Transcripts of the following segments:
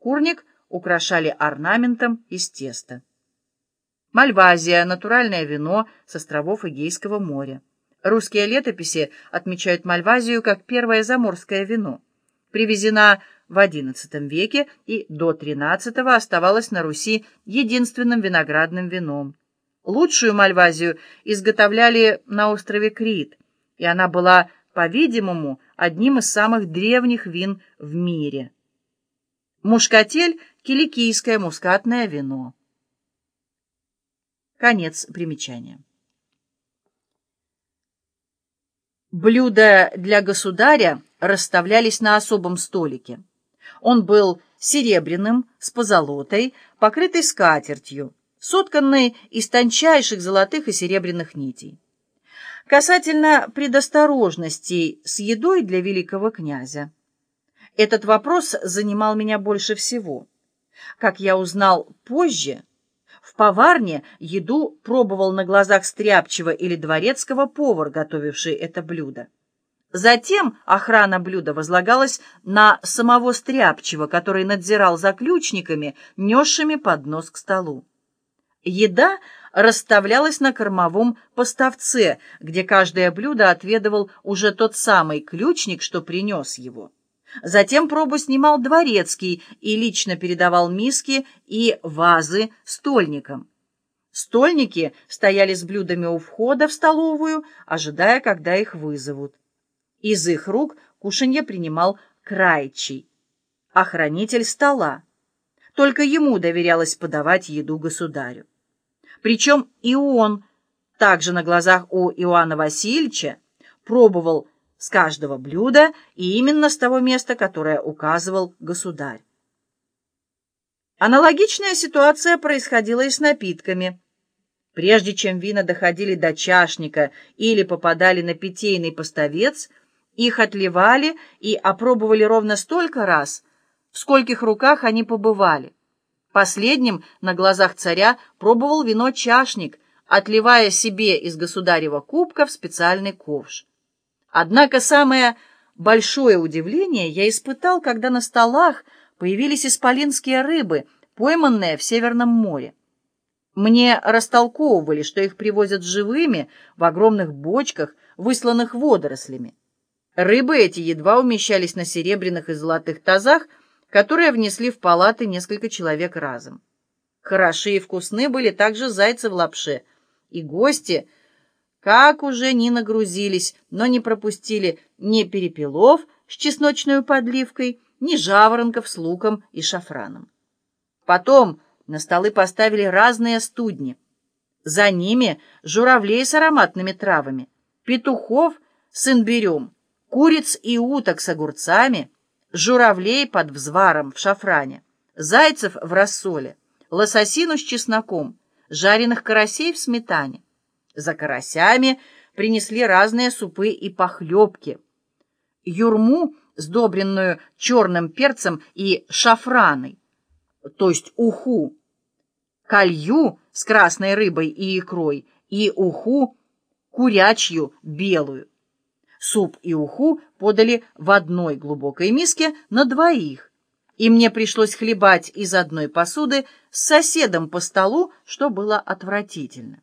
Курник украшали орнаментом из теста. Мальвазия – натуральное вино с островов Эгейского моря. Русские летописи отмечают Мальвазию как первое заморское вино. Привезена в XI веке и до XIII оставалась на Руси единственным виноградным вином. Лучшую Мальвазию изготовляли на острове Крит, и она была, по-видимому, одним из самых древних вин в мире. Мушкатель – киликийское мускатное вино. Конец примечания. Блюда для государя расставлялись на особом столике. Он был серебряным, с позолотой, покрытый скатертью, сотканной из тончайших золотых и серебряных нитей. Касательно предосторожностей с едой для великого князя. Этот вопрос занимал меня больше всего. Как я узнал позже, в поварне еду пробовал на глазах стряпчего или дворецкого повар, готовивший это блюдо. Затем охрана блюда возлагалась на самого стряпчего, который надзирал за ключниками, несшими поднос к столу. Еда расставлялась на кормовом поставце, где каждое блюдо отведывал уже тот самый ключник, что принес его. Затем пробу снимал дворецкий и лично передавал миски и вазы стольникам. Стольники стояли с блюдами у входа в столовую, ожидая, когда их вызовут. Из их рук кушанье принимал крайчий, охранитель стола. Только ему доверялось подавать еду государю. Причем и он, также на глазах у Иоанна Васильевича, пробовал с каждого блюда и именно с того места, которое указывал государь. Аналогичная ситуация происходила и с напитками. Прежде чем вина доходили до чашника или попадали на питейный поставец, их отливали и опробовали ровно столько раз, в скольких руках они побывали. Последним на глазах царя пробовал вино чашник, отливая себе из государева кубка в специальный ковш. Однако самое большое удивление я испытал, когда на столах появились исполинские рыбы, пойманные в Северном море. Мне растолковывали, что их привозят живыми в огромных бочках, высланных водорослями. Рыбы эти едва умещались на серебряных и золотых тазах, которые внесли в палаты несколько человек разом. Хороши и вкусны были также зайцы в лапше, и гости — как уже не нагрузились, но не пропустили ни перепелов с чесночной подливкой, ни жаворонков с луком и шафраном. Потом на столы поставили разные студни. За ними журавлей с ароматными травами, петухов с имбирем, куриц и уток с огурцами, журавлей под взваром в шафране, зайцев в рассоле, лососину с чесноком, жареных карасей в сметане. За карасями принесли разные супы и похлебки. Юрму, сдобренную черным перцем и шафраной, то есть уху, колью с красной рыбой и икрой и уху курячью белую. Суп и уху подали в одной глубокой миске на двоих, и мне пришлось хлебать из одной посуды с соседом по столу, что было отвратительно.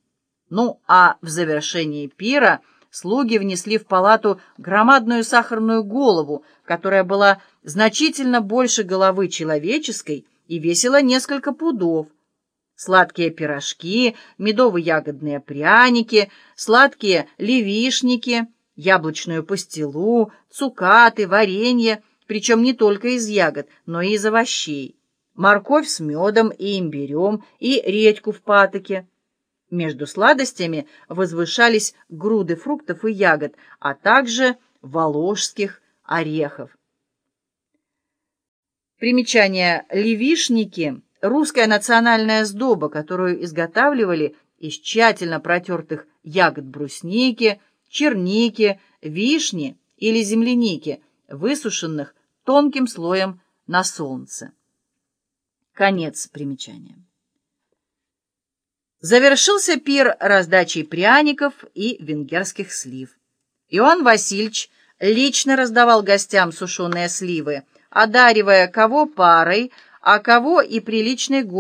Ну, а в завершении пира слуги внесли в палату громадную сахарную голову, которая была значительно больше головы человеческой и весила несколько пудов. Сладкие пирожки, медово-ягодные пряники, сладкие левишники, яблочную пастилу, цукаты, варенье, причем не только из ягод, но и из овощей, морковь с медом и имбирем и редьку в патоке. Между сладостями возвышались груды фруктов и ягод, а также воложских орехов. Примечание «левишники» — русская национальная сдоба, которую изготавливали из тщательно протертых ягод брусники, черники, вишни или земляники, высушенных тонким слоем на солнце. Конец примечания. Завершился пир раздачей пряников и венгерских слив. Иоанн Васильевич лично раздавал гостям сушеные сливы, одаривая кого парой, а кого и приличной гордости.